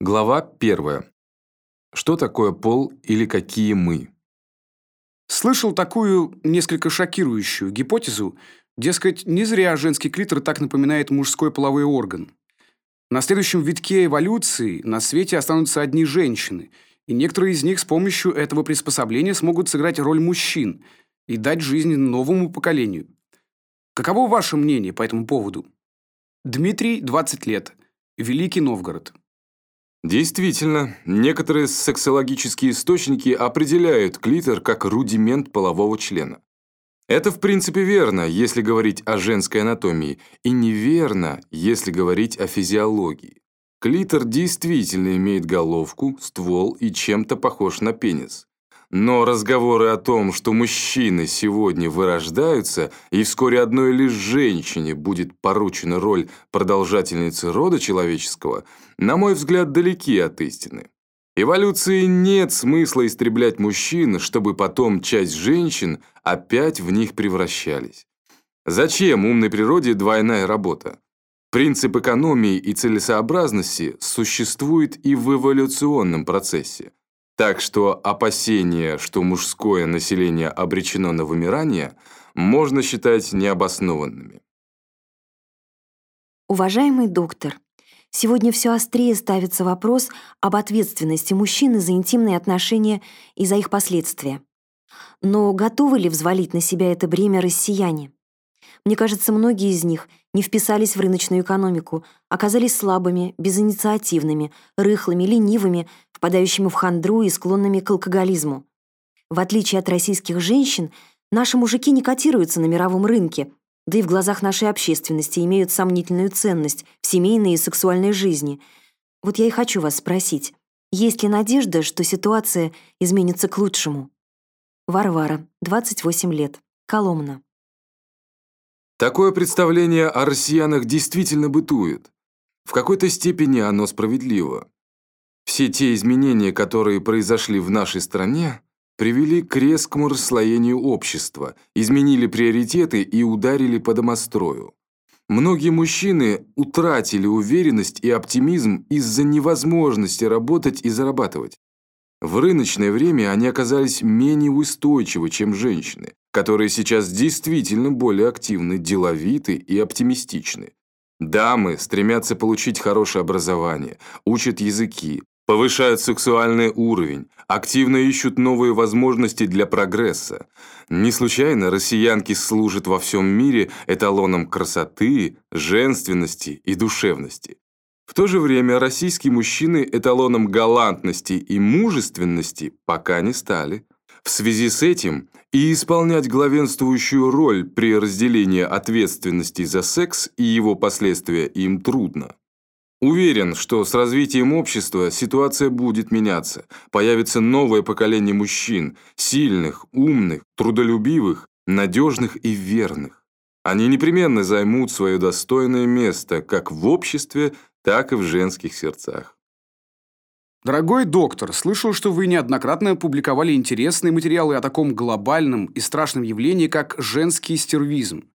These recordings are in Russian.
Глава 1. Что такое пол или какие мы? Слышал такую несколько шокирующую гипотезу, дескать, не зря женский клитор так напоминает мужской половой орган. На следующем витке эволюции на свете останутся одни женщины, и некоторые из них с помощью этого приспособления смогут сыграть роль мужчин и дать жизнь новому поколению. Каково ваше мнение по этому поводу? Дмитрий, 20 лет. Великий Новгород. Действительно, некоторые сексологические источники определяют клитор как рудимент полового члена. Это в принципе верно, если говорить о женской анатомии, и неверно, если говорить о физиологии. Клитор действительно имеет головку, ствол и чем-то похож на пенис. Но разговоры о том, что мужчины сегодня вырождаются, и вскоре одной лишь женщине будет поручена роль продолжательницы рода человеческого, на мой взгляд, далеки от истины. Эволюции нет смысла истреблять мужчин, чтобы потом часть женщин опять в них превращались. Зачем умной природе двойная работа? Принцип экономии и целесообразности существует и в эволюционном процессе. Так что опасения, что мужское население обречено на вымирание, можно считать необоснованными. Уважаемый доктор, сегодня все острее ставится вопрос об ответственности мужчины за интимные отношения и за их последствия. Но готовы ли взвалить на себя это бремя россияне? Мне кажется, многие из них не вписались в рыночную экономику, оказались слабыми, безинициативными, рыхлыми, ленивыми, впадающими в хандру и склонными к алкоголизму. В отличие от российских женщин, наши мужики не котируются на мировом рынке, да и в глазах нашей общественности имеют сомнительную ценность в семейной и сексуальной жизни. Вот я и хочу вас спросить, есть ли надежда, что ситуация изменится к лучшему? Варвара, 28 лет, Коломна. Такое представление о россиянах действительно бытует. В какой-то степени оно справедливо. Все те изменения, которые произошли в нашей стране, привели к резкому расслоению общества, изменили приоритеты и ударили по домострою. Многие мужчины утратили уверенность и оптимизм из-за невозможности работать и зарабатывать. В рыночное время они оказались менее устойчивы, чем женщины, которые сейчас действительно более активны, деловиты и оптимистичны. Дамы стремятся получить хорошее образование, учат языки, повышают сексуальный уровень, активно ищут новые возможности для прогресса. Не случайно россиянки служат во всем мире эталоном красоты, женственности и душевности. В то же время российские мужчины эталоном галантности и мужественности пока не стали. В связи с этим и исполнять главенствующую роль при разделении ответственности за секс и его последствия им трудно. Уверен, что с развитием общества ситуация будет меняться. Появится новое поколение мужчин, сильных, умных, трудолюбивых, надежных и верных. Они непременно займут свое достойное место как в обществе, так и в женских сердцах. Дорогой доктор, слышал, что вы неоднократно публиковали интересные материалы о таком глобальном и страшном явлении, как женский стервизм.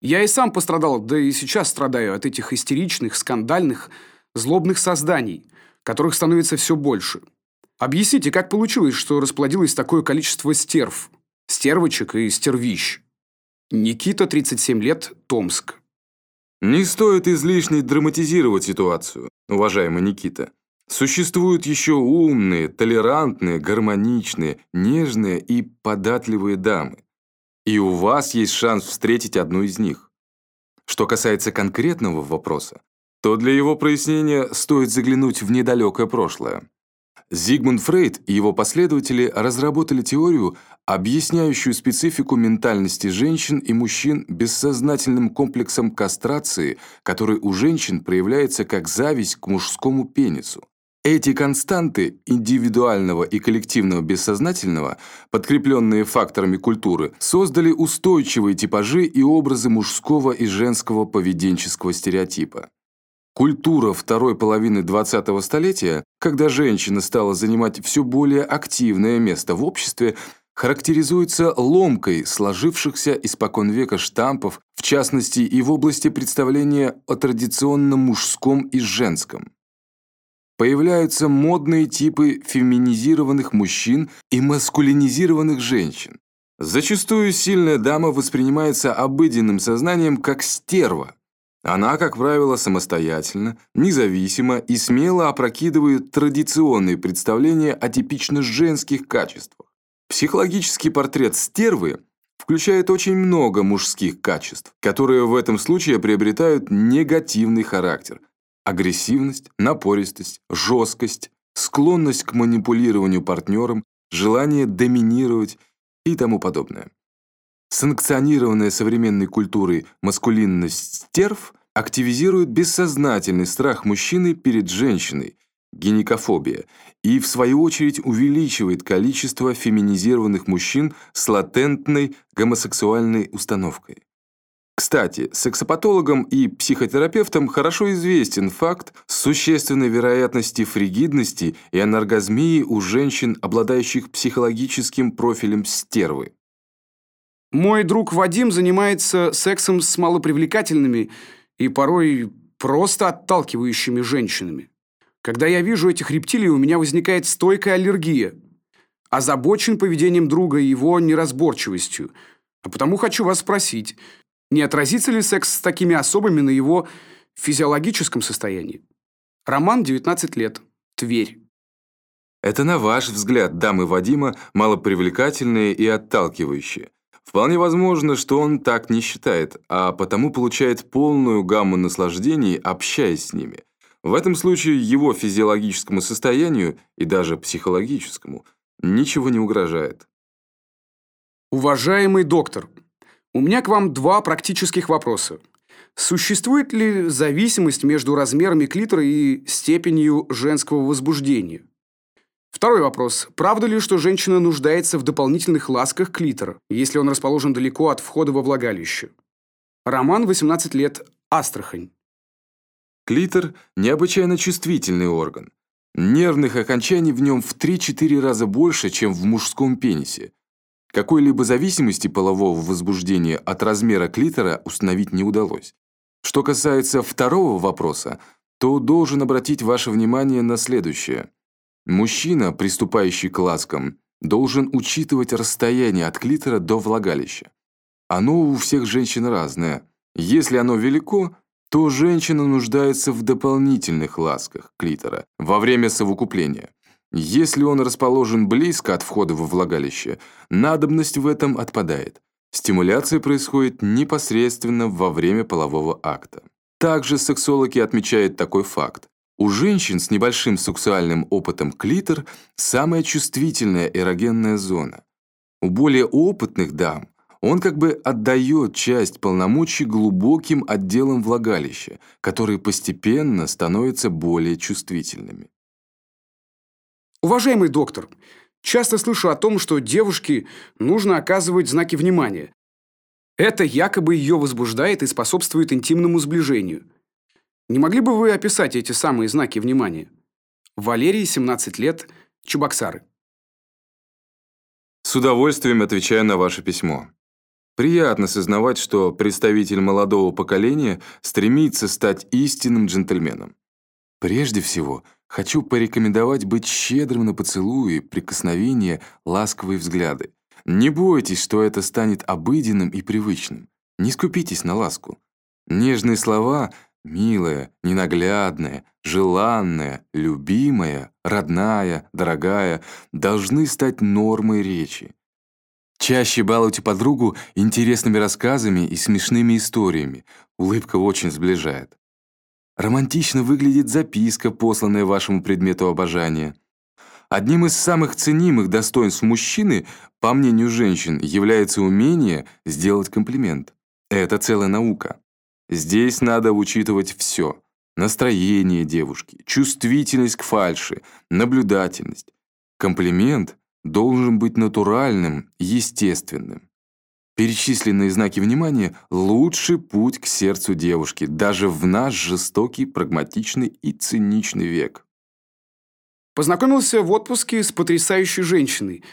Я и сам пострадал, да и сейчас страдаю от этих истеричных, скандальных, злобных созданий, которых становится все больше. Объясните, как получилось, что расплодилось такое количество стерв, стервочек и стервищ? Никита, 37 лет, Томск. Не стоит излишне драматизировать ситуацию, уважаемый Никита. Существуют еще умные, толерантные, гармоничные, нежные и податливые дамы. И у вас есть шанс встретить одну из них. Что касается конкретного вопроса, то для его прояснения стоит заглянуть в недалекое прошлое. Зигмунд Фрейд и его последователи разработали теорию, объясняющую специфику ментальности женщин и мужчин бессознательным комплексом кастрации, который у женщин проявляется как зависть к мужскому пенису. Эти константы индивидуального и коллективного бессознательного, подкрепленные факторами культуры, создали устойчивые типажи и образы мужского и женского поведенческого стереотипа. Культура второй половины 20-го столетия, когда женщина стала занимать все более активное место в обществе, характеризуется ломкой сложившихся испокон века штампов, в частности и в области представления о традиционном мужском и женском. появляются модные типы феминизированных мужчин и маскулинизированных женщин. Зачастую сильная дама воспринимается обыденным сознанием как стерва. Она, как правило, самостоятельно, независимо и смело опрокидывает традиционные представления о типично женских качествах. Психологический портрет стервы включает очень много мужских качеств, которые в этом случае приобретают негативный характер. Агрессивность, напористость, жесткость, склонность к манипулированию партнером, желание доминировать и тому подобное. Санкционированная современной культурой маскулинность стерв активизирует бессознательный страх мужчины перед женщиной, гинекофобия, и в свою очередь увеличивает количество феминизированных мужчин с латентной гомосексуальной установкой. Кстати, сексопатологам и психотерапевтам хорошо известен факт существенной вероятности фригидности и анаргазмии у женщин, обладающих психологическим профилем стервы. Мой друг Вадим занимается сексом с малопривлекательными и порой просто отталкивающими женщинами. Когда я вижу этих рептилий, у меня возникает стойкая аллергия. Озабочен поведением друга и его неразборчивостью. А потому хочу вас спросить, не отразится ли секс с такими особами на его физиологическом состоянии? Роман, 19 лет. Тверь. Это на ваш взгляд дамы Вадима малопривлекательные и отталкивающие. Вполне возможно, что он так не считает, а потому получает полную гамму наслаждений, общаясь с ними. В этом случае его физиологическому состоянию и даже психологическому ничего не угрожает. Уважаемый доктор, у меня к вам два практических вопроса. Существует ли зависимость между размерами клитора и степенью женского возбуждения? Второй вопрос. Правда ли, что женщина нуждается в дополнительных ласках клитора, если он расположен далеко от входа во влагалище? Роман, 18 лет, Астрахань. Клитор – необычайно чувствительный орган. Нервных окончаний в нем в 3-4 раза больше, чем в мужском пенисе. Какой-либо зависимости полового возбуждения от размера клитора установить не удалось. Что касается второго вопроса, то должен обратить ваше внимание на следующее. Мужчина, приступающий к ласкам, должен учитывать расстояние от клитора до влагалища. Оно у всех женщин разное. Если оно велико, то женщина нуждается в дополнительных ласках клитора во время совокупления. Если он расположен близко от входа во влагалище, надобность в этом отпадает. Стимуляция происходит непосредственно во время полового акта. Также сексологи отмечают такой факт. У женщин с небольшим сексуальным опытом клитор – самая чувствительная эрогенная зона. У более опытных дам он как бы отдает часть полномочий глубоким отделам влагалища, которые постепенно становятся более чувствительными. Уважаемый доктор, часто слышу о том, что девушке нужно оказывать знаки внимания. Это якобы ее возбуждает и способствует интимному сближению. Не могли бы вы описать эти самые знаки внимания? Валерий, 17 лет, Чебоксары. С удовольствием отвечаю на ваше письмо. Приятно сознавать, что представитель молодого поколения стремится стать истинным джентльменом. Прежде всего – Хочу порекомендовать быть щедрым на поцелуи, прикосновения, ласковые взгляды. Не бойтесь, что это станет обыденным и привычным. Не скупитесь на ласку. Нежные слова «милая», «ненаглядная», «желанная», «любимая», «родная», «дорогая» должны стать нормой речи. Чаще балуйте подругу интересными рассказами и смешными историями. Улыбка очень сближает. Романтично выглядит записка, посланная вашему предмету обожания. Одним из самых ценимых достоинств мужчины, по мнению женщин, является умение сделать комплимент. Это целая наука. Здесь надо учитывать все. Настроение девушки, чувствительность к фальши, наблюдательность. Комплимент должен быть натуральным, естественным. Перечисленные знаки внимания – лучший путь к сердцу девушки, даже в наш жестокий, прагматичный и циничный век. Познакомился в отпуске с потрясающей женщиной.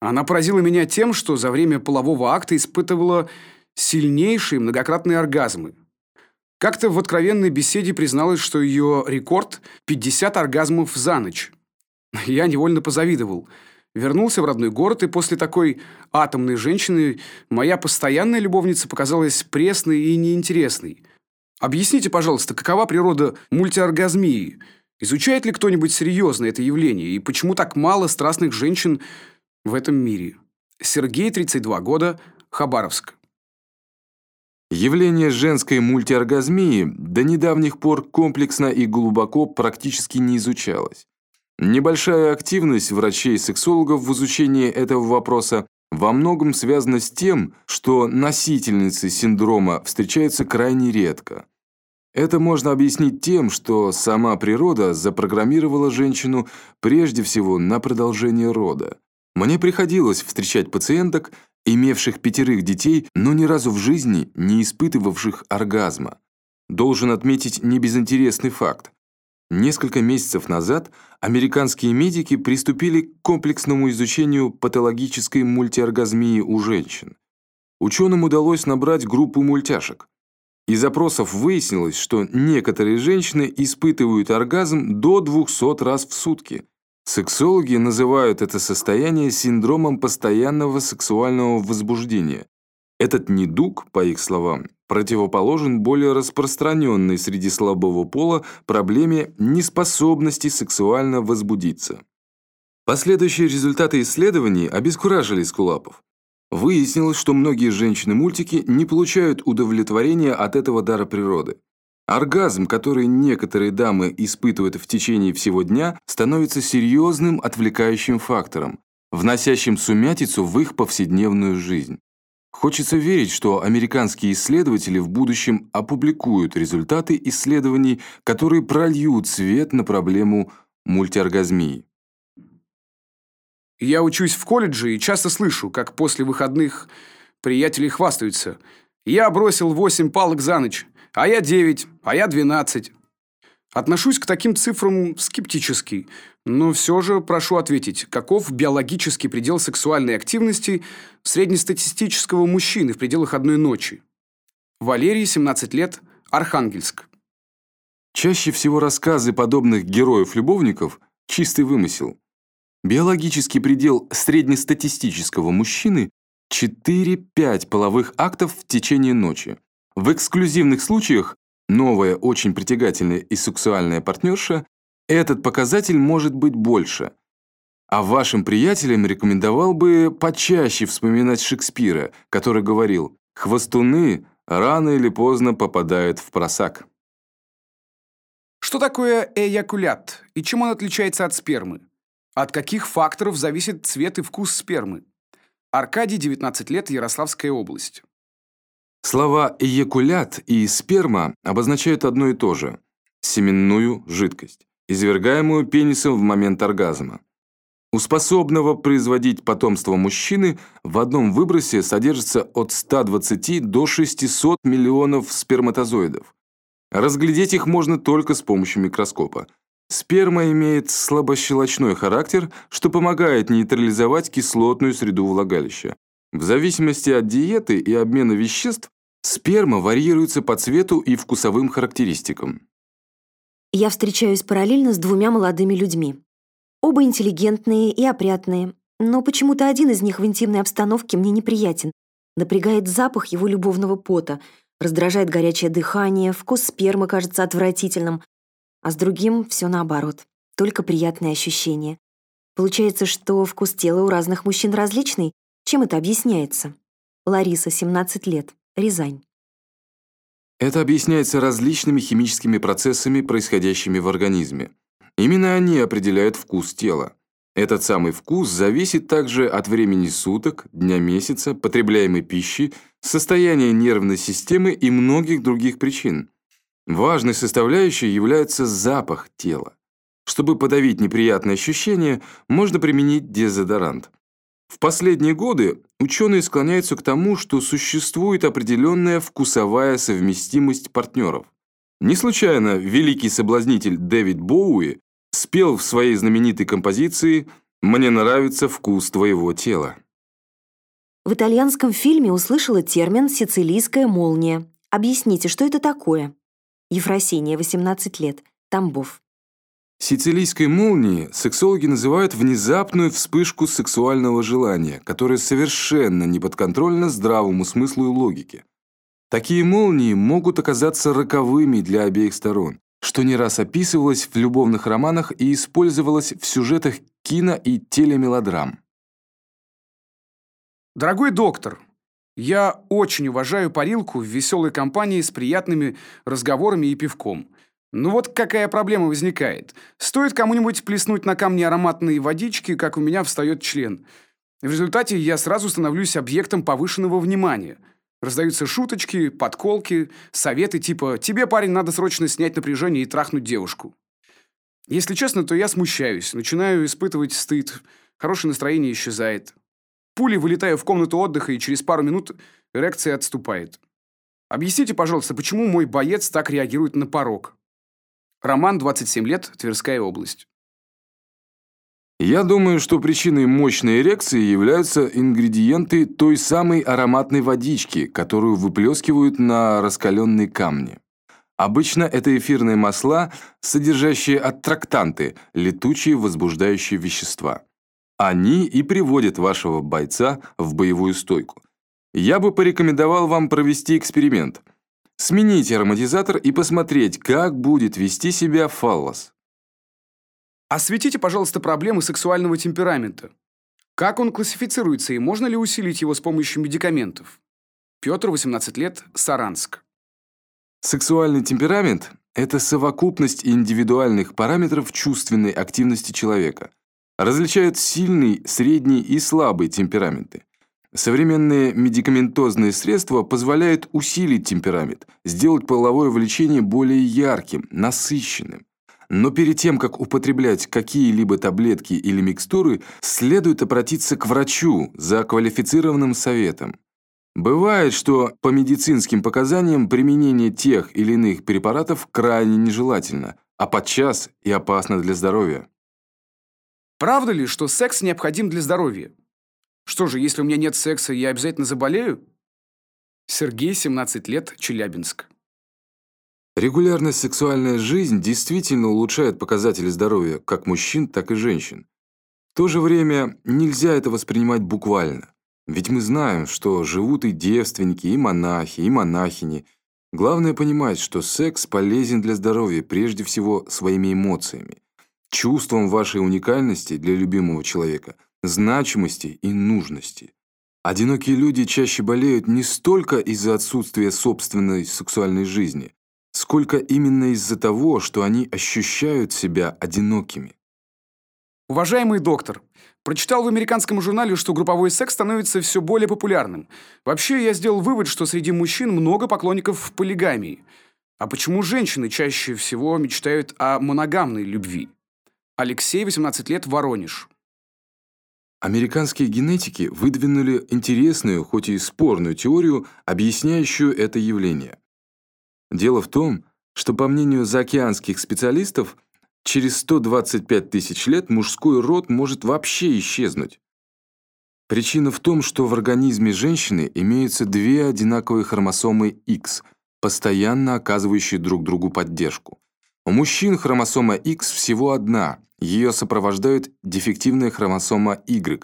Она поразила меня тем, что за время полового акта испытывала сильнейшие многократные оргазмы. Как-то в откровенной беседе призналась, что ее рекорд – 50 оргазмов за ночь. Я невольно позавидовал. Вернулся в родной город, и после такой атомной женщины моя постоянная любовница показалась пресной и неинтересной. Объясните, пожалуйста, какова природа мультиоргазмии? Изучает ли кто-нибудь серьезно это явление? И почему так мало страстных женщин в этом мире? Сергей, 32 года, Хабаровск. Явление женской мультиоргазмии до недавних пор комплексно и глубоко практически не изучалось. Небольшая активность врачей-сексологов в изучении этого вопроса во многом связана с тем, что носительницы синдрома встречаются крайне редко. Это можно объяснить тем, что сама природа запрограммировала женщину прежде всего на продолжение рода. Мне приходилось встречать пациенток, имевших пятерых детей, но ни разу в жизни не испытывавших оргазма. Должен отметить небезынтересный факт. Несколько месяцев назад американские медики приступили к комплексному изучению патологической мультиоргазмии у женщин. Ученым удалось набрать группу мультяшек. Из опросов выяснилось, что некоторые женщины испытывают оргазм до 200 раз в сутки. Сексологи называют это состояние синдромом постоянного сексуального возбуждения. Этот недуг, по их словам, противоположен более распространенной среди слабого пола проблеме неспособности сексуально возбудиться. Последующие результаты исследований обескуражили Скулапов. Выяснилось, что многие женщины-мультики не получают удовлетворения от этого дара природы. Оргазм, который некоторые дамы испытывают в течение всего дня, становится серьезным отвлекающим фактором, вносящим сумятицу в их повседневную жизнь. Хочется верить, что американские исследователи в будущем опубликуют результаты исследований, которые прольют свет на проблему мультиоргазмии. Я учусь в колледже и часто слышу, как после выходных приятели хвастаются. Я бросил 8 палок за ночь, а я 9, а я 12. Отношусь к таким цифрам скептически, но все же прошу ответить, каков биологический предел сексуальной активности среднестатистического мужчины в пределах одной ночи? Валерий, 17 лет, Архангельск. Чаще всего рассказы подобных героев-любовников – чистый вымысел. Биологический предел среднестатистического мужчины – 4-5 половых актов в течение ночи. В эксклюзивных случаях новая, очень притягательная и сексуальная партнерша, этот показатель может быть больше. А вашим приятелям рекомендовал бы почаще вспоминать Шекспира, который говорил «хвостуны рано или поздно попадают в просак». Что такое эякулят и чем он отличается от спермы? От каких факторов зависит цвет и вкус спермы? Аркадий, 19 лет, Ярославская область. Слова «эякулят» и «сперма» обозначают одно и то же – семенную жидкость, извергаемую пенисом в момент оргазма. У способного производить потомство мужчины в одном выбросе содержится от 120 до 600 миллионов сперматозоидов. Разглядеть их можно только с помощью микроскопа. Сперма имеет слабощелочной характер, что помогает нейтрализовать кислотную среду влагалища. В зависимости от диеты и обмена веществ Сперма варьируется по цвету и вкусовым характеристикам. Я встречаюсь параллельно с двумя молодыми людьми. Оба интеллигентные и опрятные, но почему-то один из них в интимной обстановке мне неприятен. Напрягает запах его любовного пота, раздражает горячее дыхание, вкус спермы кажется отвратительным, а с другим все наоборот, только приятные ощущения. Получается, что вкус тела у разных мужчин различный? Чем это объясняется? Лариса, 17 лет. Рязань. Это объясняется различными химическими процессами, происходящими в организме. Именно они определяют вкус тела. Этот самый вкус зависит также от времени суток, дня месяца, потребляемой пищи, состояния нервной системы и многих других причин. Важной составляющей является запах тела. Чтобы подавить неприятные ощущения, можно применить дезодорант. В последние годы ученые склоняются к тому, что существует определенная вкусовая совместимость партнеров. Не случайно великий соблазнитель Дэвид Боуи спел в своей знаменитой композиции «Мне нравится вкус твоего тела». В итальянском фильме услышала термин «сицилийская молния». Объясните, что это такое? Ефросиния, 18 лет, Тамбов. Сицилийской молнией сексологи называют внезапную вспышку сексуального желания, которая совершенно не подконтрольна здравому смыслу и логике. Такие молнии могут оказаться роковыми для обеих сторон, что не раз описывалось в любовных романах и использовалось в сюжетах кино и телемелодрам. Дорогой доктор, я очень уважаю парилку в веселой компании с приятными разговорами и пивком. Ну вот какая проблема возникает. Стоит кому-нибудь плеснуть на камни ароматные водички, как у меня встает член. В результате я сразу становлюсь объектом повышенного внимания. Раздаются шуточки, подколки, советы типа «Тебе, парень, надо срочно снять напряжение и трахнуть девушку». Если честно, то я смущаюсь, начинаю испытывать стыд, хорошее настроение исчезает. Пулей вылетаю в комнату отдыха, и через пару минут эрекция отступает. Объясните, пожалуйста, почему мой боец так реагирует на порог? Роман, 27 лет, Тверская область. Я думаю, что причиной мощной эрекции являются ингредиенты той самой ароматной водички, которую выплескивают на раскаленные камни. Обычно это эфирные масла, содержащие аттрактанты, летучие возбуждающие вещества. Они и приводят вашего бойца в боевую стойку. Я бы порекомендовал вам провести эксперимент. Смените ароматизатор и посмотреть, как будет вести себя фаллос. Осветите, пожалуйста, проблемы сексуального темперамента. Как он классифицируется и можно ли усилить его с помощью медикаментов? Петр, 18 лет, Саранск. Сексуальный темперамент – это совокупность индивидуальных параметров чувственной активности человека – различают сильный, средний и слабый темпераменты. Современные медикаментозные средства позволяют усилить темперамент, сделать половое влечение более ярким, насыщенным. Но перед тем, как употреблять какие-либо таблетки или микстуры, следует обратиться к врачу за квалифицированным советом. Бывает, что по медицинским показаниям применение тех или иных препаратов крайне нежелательно, а подчас и опасно для здоровья. Правда ли, что секс необходим для здоровья? Что же, если у меня нет секса, я обязательно заболею? Сергей, 17 лет, Челябинск. Регулярная сексуальная жизнь действительно улучшает показатели здоровья как мужчин, так и женщин. В то же время нельзя это воспринимать буквально. Ведь мы знаем, что живут и девственники, и монахи, и монахини. Главное понимать, что секс полезен для здоровья прежде всего своими эмоциями чувством вашей уникальности для любимого человека, значимости и нужности. Одинокие люди чаще болеют не столько из-за отсутствия собственной сексуальной жизни, сколько именно из-за того, что они ощущают себя одинокими. Уважаемый доктор, прочитал в американском журнале, что групповой секс становится все более популярным. Вообще, я сделал вывод, что среди мужчин много поклонников полигамии. А почему женщины чаще всего мечтают о моногамной любви? Алексей, 18 лет, Воронеж. Американские генетики выдвинули интересную, хоть и спорную теорию, объясняющую это явление. Дело в том, что, по мнению заокеанских специалистов, через 125 тысяч лет мужской род может вообще исчезнуть. Причина в том, что в организме женщины имеются две одинаковые хромосомы X, постоянно оказывающие друг другу поддержку. У мужчин хромосома X всего одна, ее сопровождает дефективная хромосома Y.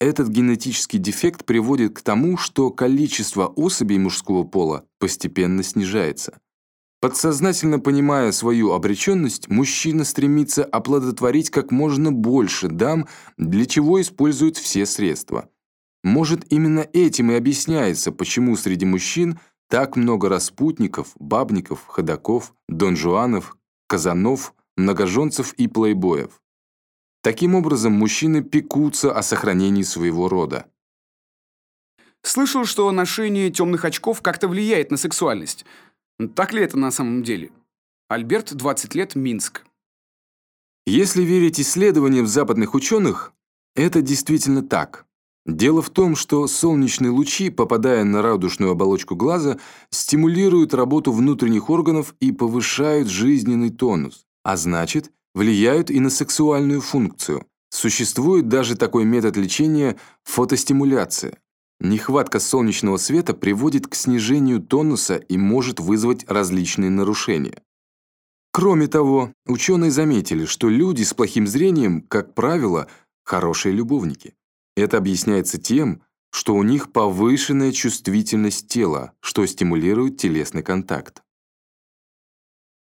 Этот генетический дефект приводит к тому, что количество особей мужского пола постепенно снижается. Подсознательно понимая свою обреченность, мужчина стремится оплодотворить как можно больше дам, для чего использует все средства. Может, именно этим и объясняется, почему среди мужчин так много распутников, бабников, ходаков, донжуанов, казанов, многоженцев и плейбоев. Таким образом, мужчины пекутся о сохранении своего рода. Слышал, что ношение темных очков как-то влияет на сексуальность. Так ли это на самом деле? Альберт, 20 лет, Минск. Если верить исследованиям западных ученых, это действительно так. Дело в том, что солнечные лучи, попадая на радужную оболочку глаза, стимулируют работу внутренних органов и повышают жизненный тонус, а значит, влияют и на сексуальную функцию. Существует даже такой метод лечения – фотостимуляция. Нехватка солнечного света приводит к снижению тонуса и может вызвать различные нарушения. Кроме того, ученые заметили, что люди с плохим зрением, как правило, хорошие любовники. Это объясняется тем, что у них повышенная чувствительность тела, что стимулирует телесный контакт.